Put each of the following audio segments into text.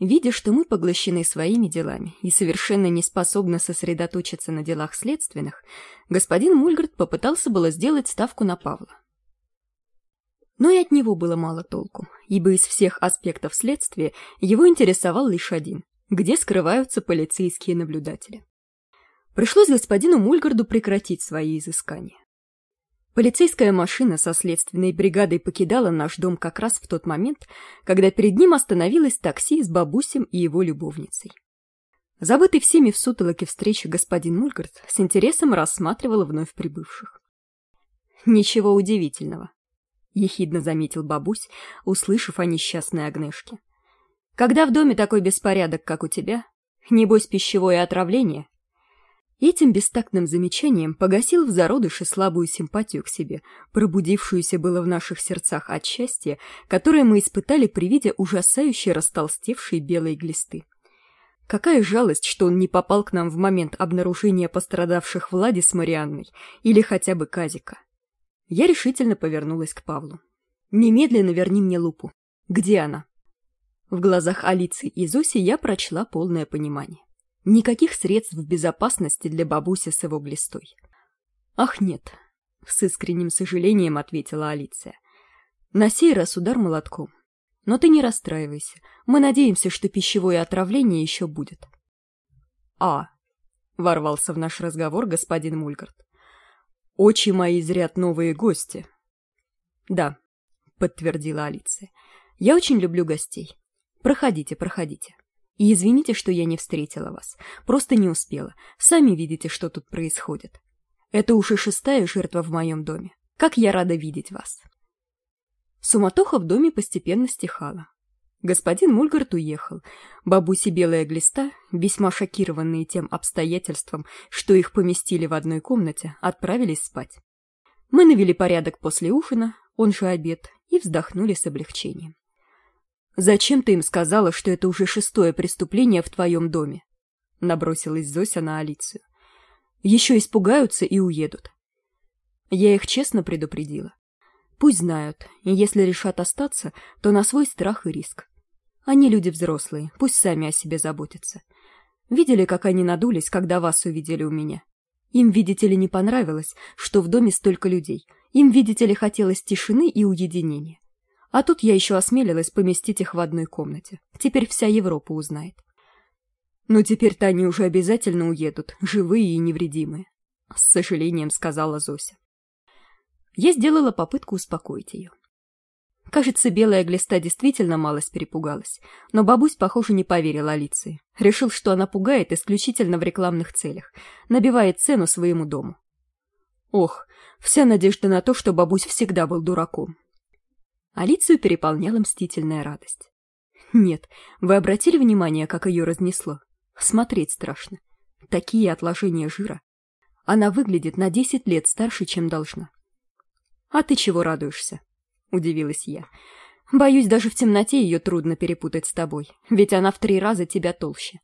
Видя, что мы поглощены своими делами и совершенно не способны сосредоточиться на делах следственных, господин Мульгард попытался было сделать ставку на Павла. Но и от него было мало толку, ибо из всех аспектов следствия его интересовал лишь один – где скрываются полицейские наблюдатели. Пришлось господину Мульгарду прекратить свои изыскания. Полицейская машина со следственной бригадой покидала наш дом как раз в тот момент, когда перед ним остановилось такси с бабусем и его любовницей. Забытый всеми в сутолоке встречи господин Мульгард с интересом рассматривал вновь прибывших. «Ничего удивительного», — ехидно заметил бабусь, услышав о несчастной Агнешке. «Когда в доме такой беспорядок, как у тебя, небось пищевое отравление, Этим бестактным замечанием погасил в зародыше слабую симпатию к себе, пробудившуюся было в наших сердцах от счастья, которое мы испытали при виде ужасающей растолстевшей белой глисты. Какая жалость, что он не попал к нам в момент обнаружения пострадавших Влади с Марианной или хотя бы Казика. Я решительно повернулась к Павлу. «Немедленно верни мне лупу. Где она?» В глазах Алицы и Зоси я прочла полное понимание. Никаких средств безопасности для бабуси с его глистой. «Ах, нет», — с искренним сожалением ответила Алиция. «На сей раз удар молотком. Но ты не расстраивайся. Мы надеемся, что пищевое отравление еще будет». «А», — ворвался в наш разговор господин Мульгард. «Очи мои зрят новые гости». «Да», — подтвердила Алиция. «Я очень люблю гостей. Проходите, проходите». И извините, что я не встретила вас. Просто не успела. Сами видите, что тут происходит. Это уж и шестая жертва в моем доме. Как я рада видеть вас. Суматоха в доме постепенно стихала. Господин Мульгарт уехал. Бабуси Белая Глиста, весьма шокированные тем обстоятельством, что их поместили в одной комнате, отправились спать. Мы навели порядок после ужина, он же обед, и вздохнули с облегчением. «Зачем ты им сказала, что это уже шестое преступление в твоем доме?» Набросилась Зося на Алицию. «Еще испугаются и уедут». Я их честно предупредила. Пусть знают, и если решат остаться, то на свой страх и риск. Они люди взрослые, пусть сами о себе заботятся. Видели, как они надулись, когда вас увидели у меня? Им, видите ли, не понравилось, что в доме столько людей. Им, видите ли, хотелось тишины и уединения. А тут я еще осмелилась поместить их в одной комнате. Теперь вся Европа узнает. Но теперь-то они уже обязательно уедут, живые и невредимые. С сожалением сказала Зося. Я сделала попытку успокоить ее. Кажется, белая глиста действительно малость перепугалась, но бабусь, похоже, не поверила Алиции. Решил, что она пугает исключительно в рекламных целях, набивает цену своему дому. Ох, вся надежда на то, что бабусь всегда был дураком. Алицию переполняла мстительная радость. Нет, вы обратили внимание, как ее разнесло? Смотреть страшно. Такие отложения жира. Она выглядит на десять лет старше, чем должна. «А ты чего радуешься?» — удивилась я. «Боюсь, даже в темноте ее трудно перепутать с тобой, ведь она в три раза тебя толще.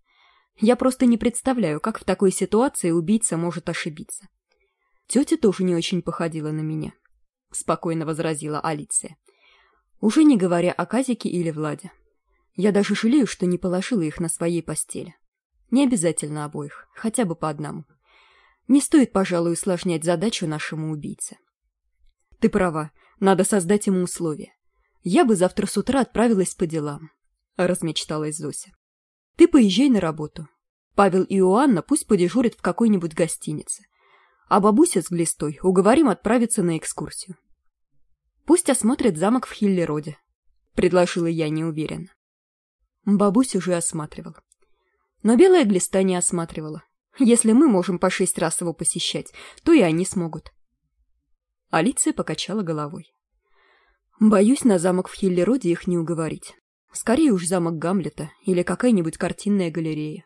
Я просто не представляю, как в такой ситуации убийца может ошибиться». «Тетя тоже не очень походила на меня», — спокойно возразила Алиция. Уже не говоря о Казике или Владе. Я даже жалею, что не положила их на своей постели. Не обязательно обоих, хотя бы по одному. Не стоит, пожалуй, усложнять задачу нашему убийце. Ты права, надо создать ему условия. Я бы завтра с утра отправилась по делам, — размечталась Зося. Ты поезжай на работу. Павел и Иоанна пусть подежурят в какой-нибудь гостинице. А бабуся с Глистой уговорим отправиться на экскурсию. Пусть осмотрит замок в Хиллероде, предложила я неуверенно. Бабусь уже осматривал. Но белая глиста не осматривала. Если мы можем по шесть раз его посещать, то и они смогут. Алиция покачала головой. Боюсь, на замок в Хиллероде их не уговорить. Скорее уж замок Гамлета или какая-нибудь картинная галерея.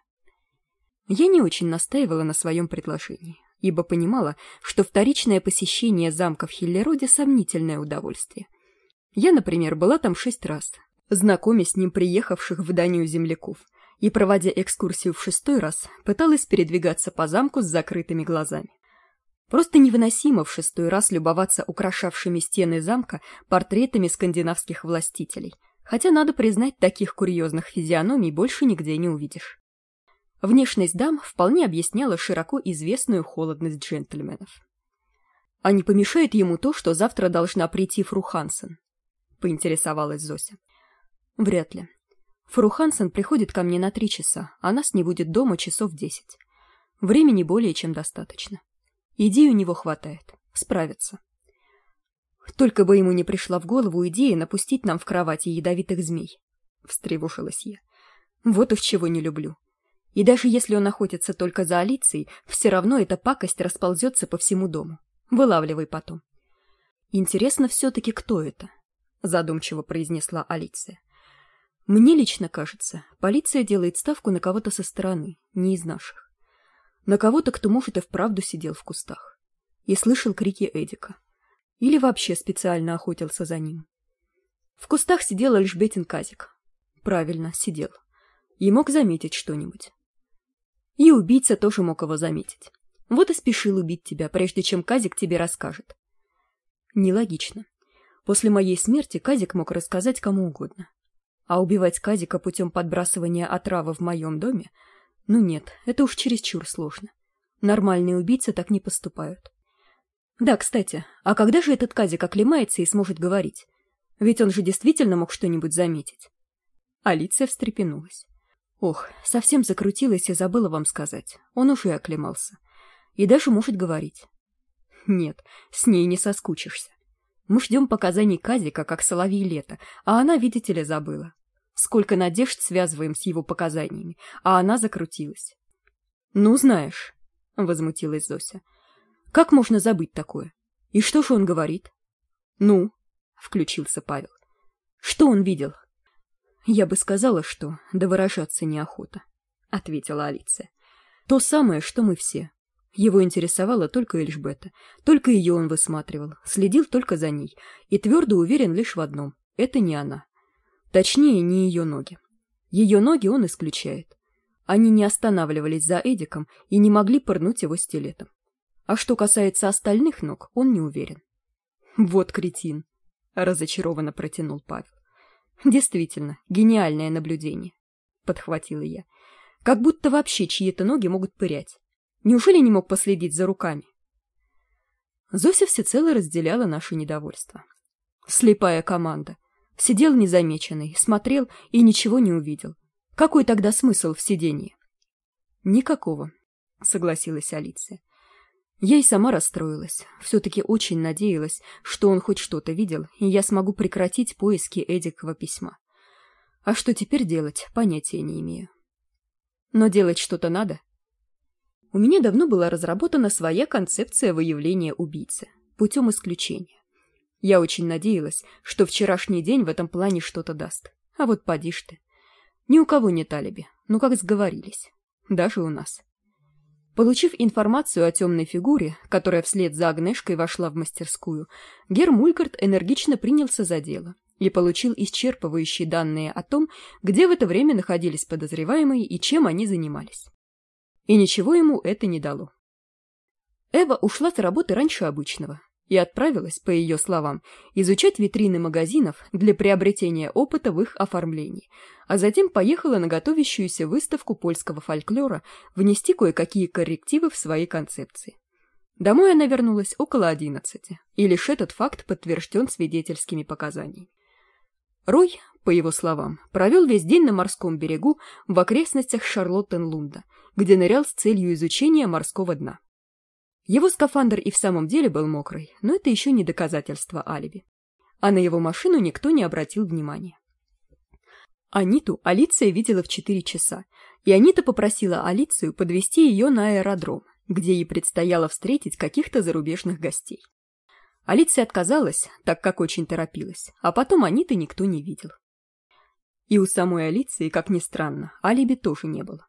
Я не очень настаивала на своем предложении ибо понимала, что вторичное посещение замка в Хиллероде — сомнительное удовольствие. Я, например, была там шесть раз, знакомясь с ним приехавших в Данию земляков, и, проводя экскурсию в шестой раз, пыталась передвигаться по замку с закрытыми глазами. Просто невыносимо в шестой раз любоваться украшавшими стены замка портретами скандинавских властителей, хотя, надо признать, таких курьезных физиономий больше нигде не увидишь. Внешность дам вполне объясняла широко известную холодность джентльменов. «А не помешает ему то, что завтра должна прийти Фру Хансен?» — поинтересовалась Зося. «Вряд ли. Фру Хансен приходит ко мне на три часа, а нас не будет дома часов десять. Времени более чем достаточно. Идей у него хватает. Справится. Только бы ему не пришла в голову идея напустить нам в кровати ядовитых змей. Встревожилась я. Вот уж чего не люблю. И даже если он охотится только за Алицией, все равно эта пакость расползется по всему дому. Вылавливай потом. Интересно все-таки, кто это? Задумчиво произнесла Алиция. Мне лично кажется, полиция делает ставку на кого-то со стороны, не из наших на кого-то кто может и вправду сидел в кустах и слышал крики эдика или вообще специально охотился за ним в кустах сидел лишь бетин казик правильно сидел и мог заметить что-нибудь и убийца тоже мог его заметить. Вот и спешил убить тебя прежде чем казик тебе расскажет. Нелогично. После моей смерти казик мог рассказать кому угодно. А убивать казика путем подбрасывания отравы в моем доме? Ну нет это уж чересчур сложно. Нормальные убийцы так не поступают. Да кстати а когда же этот казик оклемается и сможет говорить? Ведь он же действительно мог что нибудь заметить. Алиция встрепенулась ох совсем закрутилась и забыла вам сказать. Он уже оклемался. И даже может говорить. Нет с ней не соскучишься. Мы ждем показаний казика как соловей лето а она видите ли забыла. Сколько надежд связываем с его показаниями а она закрутилась. Ну знаешь возмутилась зося как можно забыть такое? И что же он говорит? Ну включился павел что он видел я бы сказала что да выражаться неохота ответила алиция то самое что мы все его интересовало только эльжбета только ее он высматривал следил только за ней и твердо уверен лишь в одном это не она Точнее, не ее ноги. Ее ноги он исключает. Они не останавливались за Эдиком и не могли пырнуть его стилетом. А что касается остальных ног, он не уверен. «Вот кретин!» — разочарованно протянул Павел. «Действительно, гениальное наблюдение», — подхватила я. «Как будто вообще чьи-то ноги могут пырять. Неужели не мог последить за руками?» Зося всецело разделяла наше недовольство. «Слепая команда сидел незамеченный смотрел и ничего не увидел какой тогда смысл в сидении никакого согласилась алиция я и сама расстроилась. Все таки очень надеялась что он хоть что то видел и я смогу прекратить поиски эдикова письма. А что теперь делать понятия не имею. Но делать что то надо? У меня давно была разработана своя концепция выявления убийцы путем исключения. Я очень надеялась что вчерашний день в этом плане что то даст. А вот поди ж ты. Ни у кого нет алиби. Ну как сговорились? Даже у нас получив информацию о темной фигуре которая вслед за агнешкой вошла в мастерскую гер мулькарт энергично принялся за дело и получил исчерпывающие данные о том где в это время находились подозреваемые и чем они занимались. И ничего ему это не дало. Эва ушла с работы раньше обычного и отправилась, по ее словам, изучать витрины магазинов для приобретения опыта в их оформлении, а затем поехала на готовящуюся выставку польского фольклора внести кое-какие коррективы в свои концепции. Домой она вернулась около одиннадцати, и лишь этот факт подтвержден свидетельскими показаниями. Рой, по его словам, провел весь день на морском берегу в окрестностях Шарлоттенлунда, где нырял с целью изучения морского дна. Его скафандр и в самом деле был мокрый, но это еще не доказательство алиби. А на его машину никто не обратил внимания. Аниту Алиция видела в четыре часа, и Анита попросила Алицию подвести ее на аэродром, где ей предстояло встретить каких-то зарубежных гостей. Алиция отказалась, так как очень торопилась, а потом Аниты никто не видел. И у самой Алиции, как ни странно, алиби тоже не было.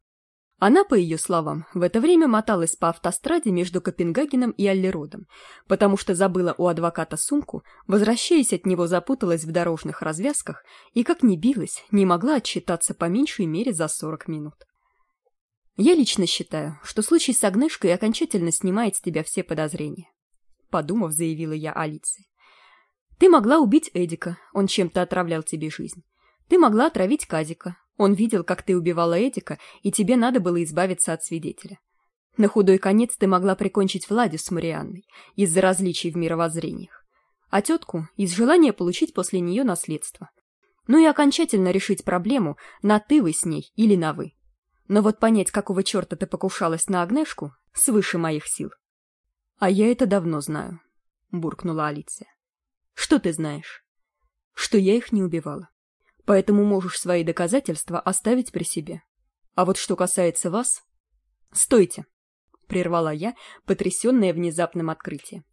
Она, по ее словам, в это время моталась по автостраде между Копенгагеном и Аллеродом, потому что забыла у адвоката сумку, возвращаясь от него запуталась в дорожных развязках и, как ни билась, не могла отчитаться по меньшей мере за 40 минут. Я лично считаю, что случай с Агнешкой окончательно снимает с тебя все подозрения. Подумав, заявила я Алиции. Ты могла убить Эдика, он чем-то отравлял тебе жизнь. Ты могла отравить Казика. Он видел, как ты убивала Эдика, и тебе надо было избавиться от свидетеля. На худой конец ты могла прикончить Владю с Марианной из-за различий в мировоззрениях, а тетку из желания получить после нее наследство. Ну и окончательно решить проблему, на «ты» вы с ней или на «вы». Но вот понять, какого черта ты покушалась на Агнешку, свыше моих сил. А я это давно знаю, — буркнула Алиция. Что ты знаешь? Что я их не убивала. Поэтому можешь свои доказательства оставить при себе. А вот что касается вас... Стойте, — прервала я, потрясенная внезапным открытием.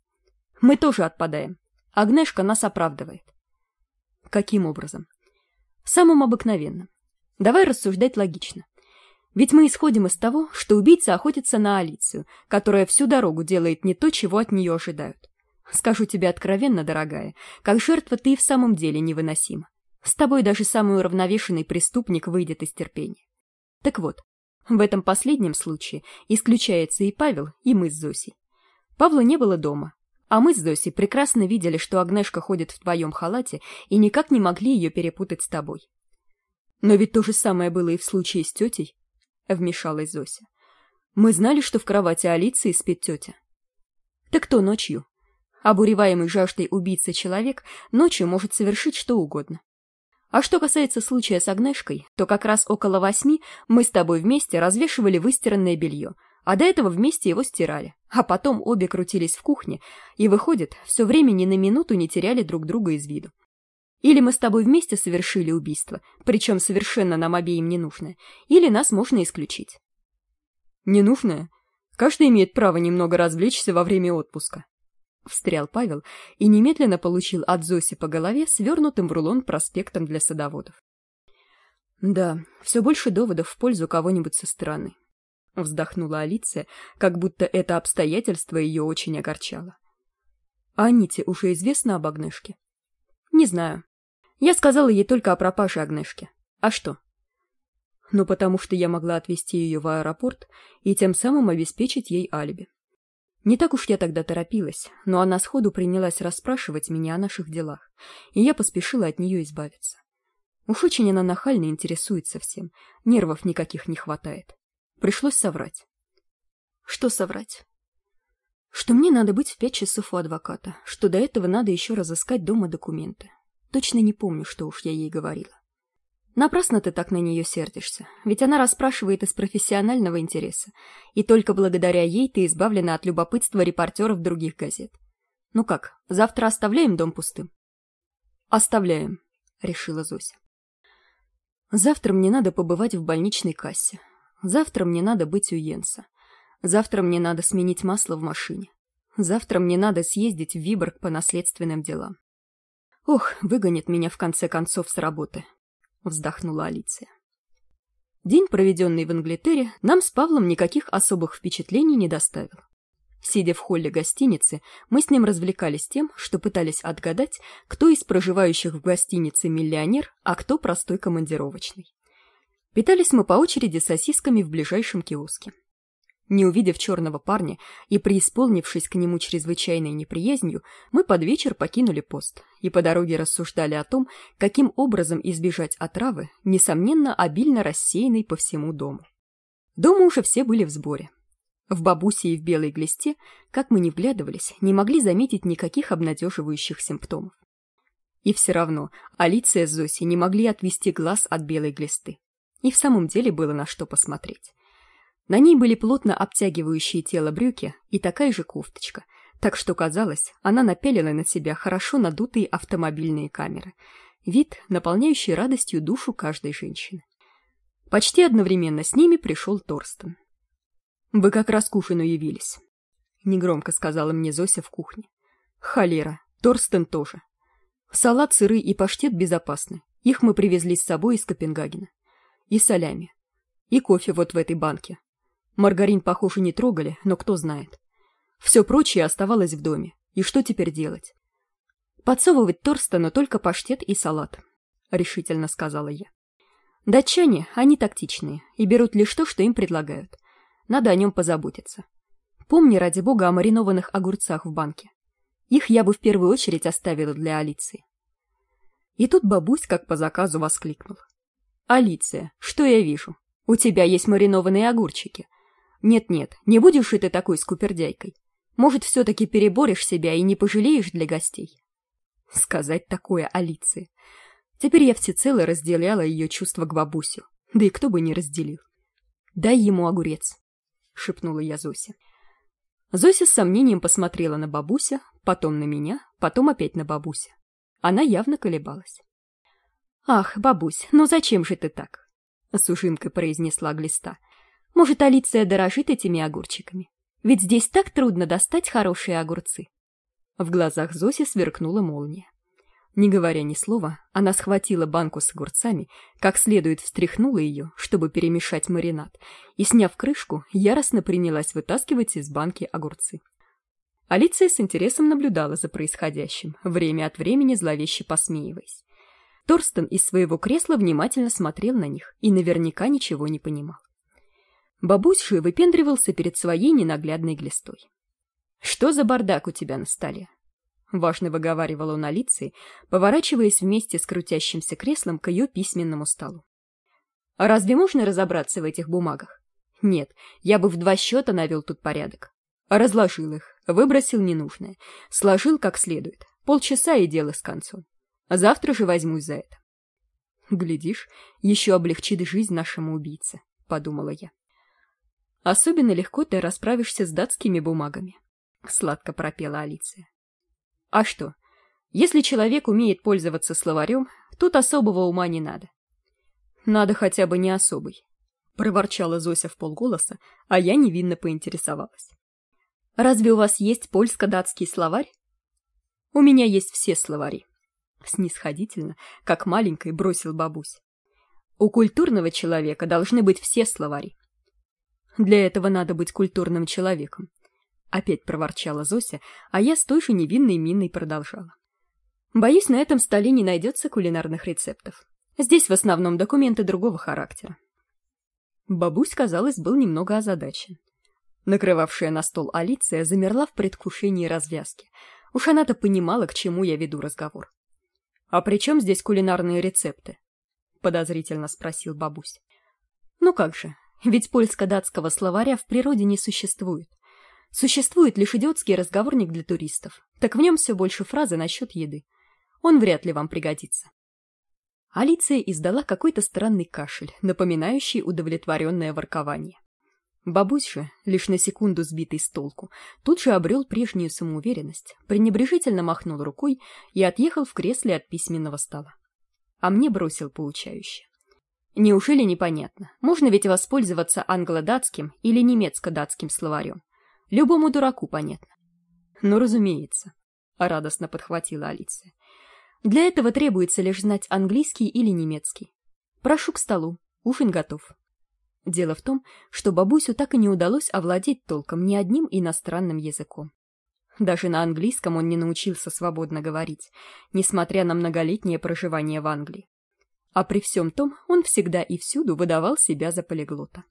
Мы тоже отпадаем. Агнешка нас оправдывает. Каким образом? Самым обыкновенным. Давай рассуждать логично. Ведь мы исходим из того, что убийца охотится на Алицию, которая всю дорогу делает не то, чего от нее ожидают. Скажу тебе откровенно, дорогая, как жертва ты в самом деле невыносима. С тобой даже самый уравновешенный преступник выйдет из терпения. Так вот, в этом последнем случае исключается и Павел, и мы с Зосей. Павла не было дома, а мы с Зосей прекрасно видели, что Агнешка ходит в твоем халате и никак не могли ее перепутать с тобой. Но ведь то же самое было и в случае с тетей, — вмешалась Зося. «Мы знали, что в кровати Алиции спит тетя». «Так кто ночью?» Обуреваемый жаждой убийца человек ночью может совершить что угодно. А что касается случая с Агнешкой, то как раз около восьми мы с тобой вместе развешивали выстиранное белье, а до этого вместе его стирали, а потом обе крутились в кухне, и, выходит, все время ни на минуту не теряли друг друга из виду. Или мы с тобой вместе совершили убийство, причем совершенно нам обеим ненужное, или нас можно исключить. Ненужное? Каждый имеет право немного развлечься во время отпуска. Встрял Павел и немедленно получил от Зоси по голове свернутым в рулон проспектом для садоводов. Да, все больше доводов в пользу кого-нибудь со стороны. Вздохнула Алиция, как будто это обстоятельство ее очень огорчало. А Аните уже известно об Агнешке? Не знаю. Я сказала ей только о пропаже Агнешки. А что? Ну, потому что я могла отвезти ее в аэропорт и тем самым обеспечить ей алиби. Не так уж я тогда торопилась, но она сходу принялась расспрашивать меня о наших делах, и я поспешила от нее избавиться. Уж очень она нахально интересуется всем, нервов никаких не хватает. Пришлось соврать. Что соврать? Что мне надо быть в пять часов у адвоката, что до этого надо еще разыскать дома документы. Точно не помню, что уж я ей говорила. Напрасно ты так на нее сердишься, ведь она расспрашивает из профессионального интереса, и только благодаря ей ты избавлена от любопытства репортеров других газет. Ну как, завтра оставляем дом пустым? Оставляем, решила Зося. Завтра мне надо побывать в больничной кассе. Завтра мне надо быть у Йенса. Завтра мне надо сменить масло в машине. Завтра мне надо съездить в Виборг по наследственным делам. Ох, выгонит меня в конце концов с работы, вздохнула Алиция. День, проведенный в Англитере, нам с Павлом никаких особых впечатлений не доставил. Сидя в холле гостиницы, мы с ним развлекались тем, что пытались отгадать, кто из проживающих в гостинице миллионер, а кто простой командировочный. Питались мы по очереди сосисками в ближайшем киоске. Не увидев черного парня и преисполнившись к нему чрезвычайной неприязнью, мы под вечер покинули пост и по дороге рассуждали о том, каким образом избежать отравы, несомненно, обильно рассеянной по всему дому. Дома уже все были в сборе. В бабусе и в белой глисте, как мы не вглядывались, не могли заметить никаких обнадеживающих симптомов. И все равно Алиция с Зоси не могли отвести глаз от белой глисты. И в самом деле было на что посмотреть. На ней были плотно обтягивающие тело брюки и такая же кофточка, так что казалось, она напялила на себя хорошо надутые автомобильные камеры. Вид, наполняющий радостью душу каждой женщины. Почти одновременно с ними пришел Торстен. «Вы как раз к ужину явились», — негромко сказала мне Зося в кухне. «Холера, Торстен тоже. Салат, сыры и паштет безопасны. Их мы привезли с собой из Копенгагена. И солями. И кофе вот в этой банке. Маргарин, похоже, не трогали, но кто знает. Все прочее оставалось в доме. И что теперь делать? Подсовывать Торстену только паштет и салат, — решительно сказала я. Датчане, они тактичные и берут лишь то, что им предлагают. Надо о нем позаботиться. Помни, ради бога, о маринованных огурцах в банке. Их я бы в первую очередь оставила для Алиции. И тут бабусь, как по заказу, воскликнул. «Алиция, что я вижу? У тебя есть маринованные огурчики. Нет-нет, не будешь и ты такой скупердяйкой. Может, все-таки переборешь себя и не пожалеешь для гостей?» Сказать такое Алиции. Теперь я всецело разделяла ее чувства к бабусю. Да и кто бы не разделил. «Дай ему огурец», — шепнула я Зосе. Зося с сомнением посмотрела на бабуся, потом на меня, потом опять на бабуся. Она явно колебалась. «Ах, бабусь, ну зачем же ты так?» — с ужимкой произнесла Глиста. «Может, Алиция дорожит этими огурчиками? Ведь здесь так трудно достать хорошие огурцы». В глазах Зоси сверкнула молния. Не говоря ни слова, она схватила банку с огурцами, как следует встряхнула ее, чтобы перемешать маринад, и, сняв крышку, яростно принялась вытаскивать из банки огурцы. Алиция с интересом наблюдала за происходящим, время от времени зловеще посмеиваясь. Торстен из своего кресла внимательно смотрел на них и наверняка ничего не понимал. Бабусь выпендривался перед своей ненаглядной глистой. «Что за бардак у тебя на столе?» — важно выговаривал он Алиции, поворачиваясь вместе с крутящимся креслом к ее письменному столу. «А разве можно разобраться в этих бумагах? Нет, я бы в два счета навел тут порядок. Разложил их, выбросил ненужное, сложил как следует. Полчаса и дело с концом. Завтра же возьмусь за это. Глядишь, еще облегчит жизнь нашему убийце, — подумала я. Особенно легко ты расправишься с датскими бумагами. — сладко пропела Алиция. «А что? Если человек умеет пользоваться словарем, тут особого ума не надо». «Надо хотя бы не особый», — проворчала Зося в полголоса, а я невинно поинтересовалась. «Разве у вас есть польско-датский словарь?» «У меня есть все словари», — снисходительно, как маленькой бросил бабусь. «У культурного человека должны быть все словари. Для этого надо быть культурным человеком. Опять проворчала Зося, а я с той же невинной миной продолжала. Боюсь, на этом столе не найдется кулинарных рецептов. Здесь в основном документы другого характера. Бабусь, казалось, был немного озадачен. Накрывавшая на стол Алиция замерла в предвкушении развязки. Уж она-то понимала, к чему я веду разговор. «А при чем здесь кулинарные рецепты?» — подозрительно спросил бабусь. «Ну как же, ведь польско-датского словаря в природе не существует. Существует лишь идиотский разговорник для туристов, так в нем все больше фразы насчет еды. Он вряд ли вам пригодится. Алиция издала какой-то странный кашель, напоминающий удовлетворенное воркование. Бабусь же, лишь на секунду сбитый с толку, тут же обрел прежнюю самоуверенность, пренебрежительно махнул рукой и отъехал в кресле от письменного стола. А мне бросил поучающе. Неужели непонятно, можно ведь воспользоваться англо-датским или немецко-датским словарем? Любому дураку понятно. Ну, разумеется, радостно подхватила Алиция. Для этого требуется лишь знать английский или немецкий. Прошу к столу, ужин готов. Дело в том, что бабусю так и не удалось овладеть толком ни одним иностранным языком. Даже на английском он не научился свободно говорить, несмотря на многолетнее проживание в Англии. А при всем том он всегда и всюду выдавал себя за полиглота.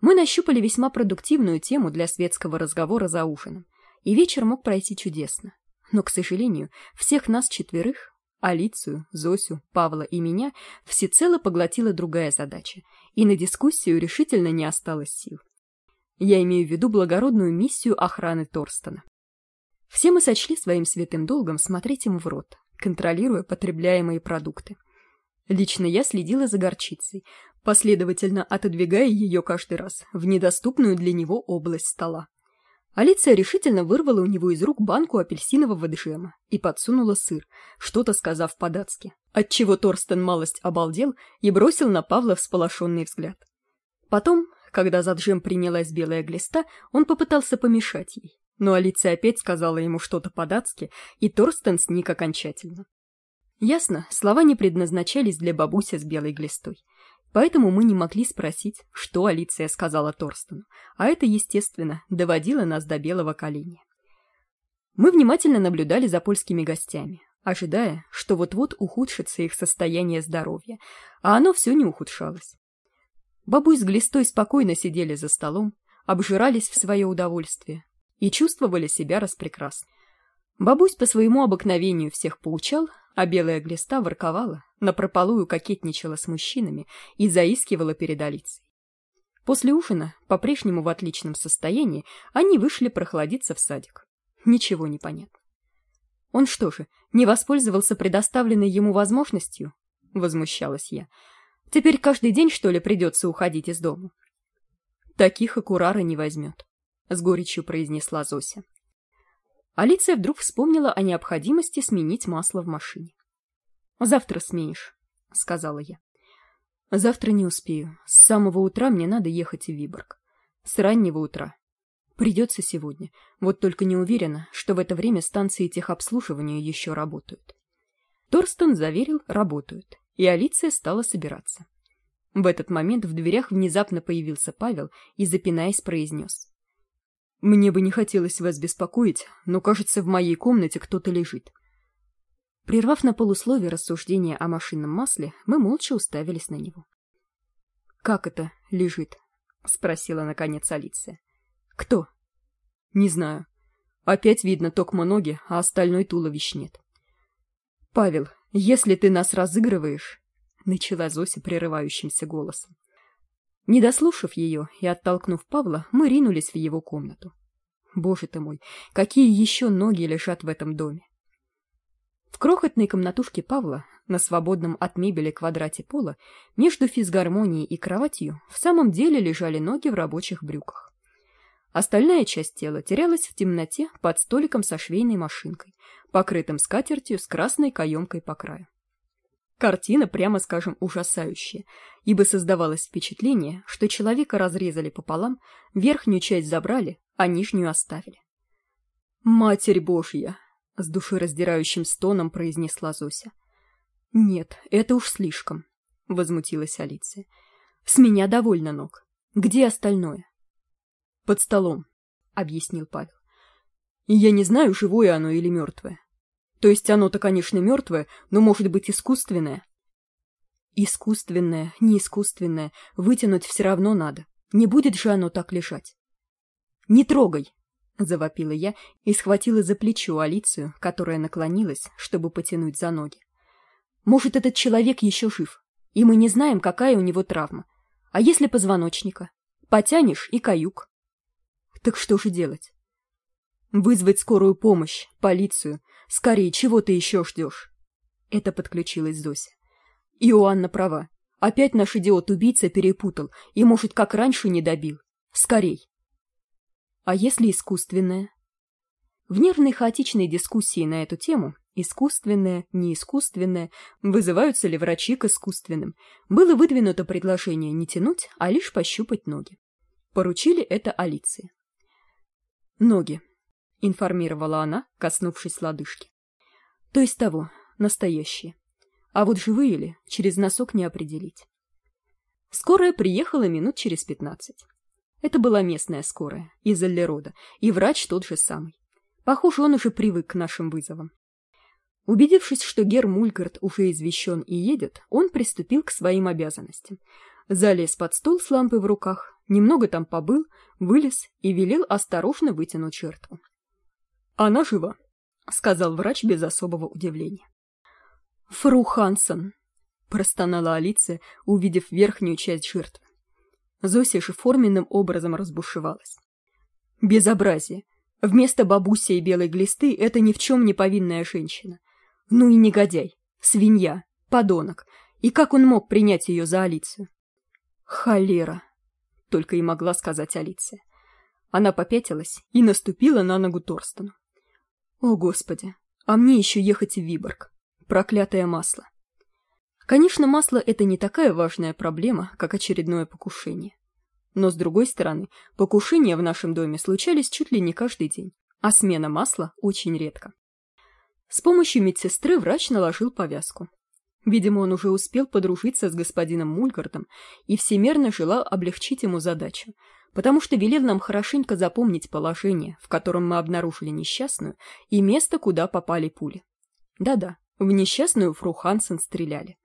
Мы нащупали весьма продуктивную тему для светского разговора за ужином, и вечер мог пройти чудесно. Но, к сожалению, всех нас четверых, Алицию, Зосю, Павла и меня, всецело поглотила другая задача, и на дискуссию решительно не осталось сил. Я имею в виду благородную миссию охраны Торстона. Все мы сочли своим святым долгом смотреть ему в рот, контролируя потребляемые продукты. Лично я следила за горчицей, последовательно отодвигая ее каждый раз в недоступную для него область стола. Алиция решительно вырвала у него из рук банку апельсинового джема и подсунула сыр, что-то сказав по-датски, отчего Торстен малость обалдел и бросил на Павла всполошенный взгляд. Потом, когда за джем принялась белая глиста, он попытался помешать ей, но Алиция опять сказала ему что-то по-датски, и Торстен сник окончательно. Ясно, слова не предназначались для бабуся с белой глистой. Поэтому мы не могли спросить, что Алиция сказала Торстену, а это, естественно, доводило нас до белого коленя. Мы внимательно наблюдали за польскими гостями, ожидая, что вот-вот ухудшится их состояние здоровья, а оно все не ухудшалось. Бабуй с Глистой спокойно сидели за столом, обжирались в свое удовольствие и чувствовали себя распрекрасно. Бабусь по своему обыкновению всех поучал, а белая глиста ворковала, напропалую кокетничала с мужчинами и заискивала перед Алицей. После ужина, по-прежнему в отличном состоянии, они вышли прохладиться в садик. Ничего не понятно. Он что же, не воспользовался предоставленной ему возможностью? Возмущалась я. Теперь каждый день, что ли, придется уходить из дома? Таких и Курара не возьмет, с горечью произнесла Зося. Алиция вдруг вспомнила о необходимости сменить масло в машине. «Завтра сменишь», — сказала я. «Завтра не успею. С самого утра мне надо ехать в Виборг. С раннего утра. Придется сегодня. Вот только не уверена, что в это время станции техобслуживания еще работают». Торстон заверил, работают, и Алиция стала собираться. В этот момент в дверях внезапно появился Павел и, запинаясь, произнес. Мне бы не хотелось вас беспокоить, но, кажется, в моей комнате кто-то лежит. Прервав на полусловие рассуждения о машинном масле, мы молча уставились на него. «Как это лежит?» — спросила, наконец, Алиция. «Кто?» «Не знаю. Опять видно токмо ноги, а остальной туловищ нет». «Павел, если ты нас разыгрываешь...» — начала Зося прерывающимся голосом. Не дослушав ее и оттолкнув Павла, мы ринулись в его комнату. Боже ты мой, какие еще ноги лежат в этом доме! В крохотной комнатушке Павла, на свободном от мебели квадрате пола, между физгармонией и кроватью в самом деле лежали ноги в рабочих брюках. Остальная часть тела терялась в темноте под столиком со швейной машинкой, покрытым скатертью с красной каемкой по краю. Картина, прямо скажем, ужасающая, ибо создавалось впечатление, что человека разрезали пополам, верхнюю часть забрали, а нижнюю оставили. «Матерь Божья!» — с душераздирающим стоном произнесла Зося. «Нет, это уж слишком», — возмутилась Алиция. «С меня довольно ног. Где остальное?» «Под столом», — объяснил Павел. «Я не знаю, живое оно или мертвое. То есть оно-то, конечно, мертвое, но может быть искусственное. Искусственное, не искусственное, вытянуть все равно надо. Не будет же оно так лежать. «Не трогай!» — завопила я и схватила за плечо Алицию, которая наклонилась, чтобы потянуть за ноги. «Может, этот человек еще жив, и мы не знаем, какая у него травма. А если позвоночника? Потянешь и каюк». «Так что же делать?» «Вызвать скорую помощь, полицию, Скорее, чего ты еще ждешь? Это подключилась Зося. Иоанна права. Опять наш идиот-убийца перепутал и, может, как раньше не добил. Скорей. А если искусственное? В нервной хаотичной дискуссии на эту тему искусственное, неискусственное, вызываются ли врачи к искусственным, было выдвинуто предложение не тянуть, а лишь пощупать ноги. Поручили это Алиции. Ноги. — информировала она, коснувшись лодыжки. «То есть того, настоящие. А вот живые ли, через носок не определить». Скорая приехала минут через пятнадцать. Это была местная скорая, из Аллерода, и врач тот же самый. Похоже, он уже привык к нашим вызовам. Убедившись, что Гер Мулькарт уже извещен и едет, он приступил к своим обязанностям. Залез под стол с лампой в руках, немного там побыл, вылез и велел осторожно вытянуть жертву. «Она жива», — сказал врач без особого удивления. «Фру Хансен», — простонала Алиция, увидев верхнюю часть жертвы. Зося же форменным образом разбушевалась. «Безобразие! Вместо бабуси и белой глисты это ни в чем не повинная женщина. Ну и негодяй, свинья, подонок. И как он мог принять ее за Алицию?» «Холера!» — только и могла сказать Алиция. Она попятилась и наступила на ногу Торстону. О, Господи! А мне еще ехать в Виборг. Проклятое масло. Конечно, масло — это не такая важная проблема, как очередное покушение. Но, с другой стороны, покушения в нашем доме случались чуть ли не каждый день, а смена масла очень редко. С помощью медсестры врач наложил повязку. Видимо, он уже успел подружиться с господином Мульгардом и всемерно желал облегчить ему задачу, потому что велел нам хорошенько запомнить положение, в котором мы обнаружили несчастную, и место, куда попали пули. Да-да, в несчастную фру Хансен стреляли.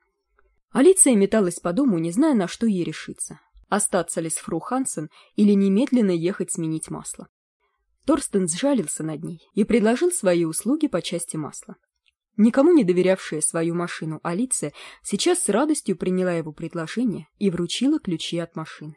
Алиция металась по дому, не зная, на что ей решиться. Остаться ли с фру Хансен или немедленно ехать сменить масло. Торстен сжалился над ней и предложил свои услуги по части масла. Никому не доверявшая свою машину Алиция сейчас с радостью приняла его предложение и вручила ключи от машины.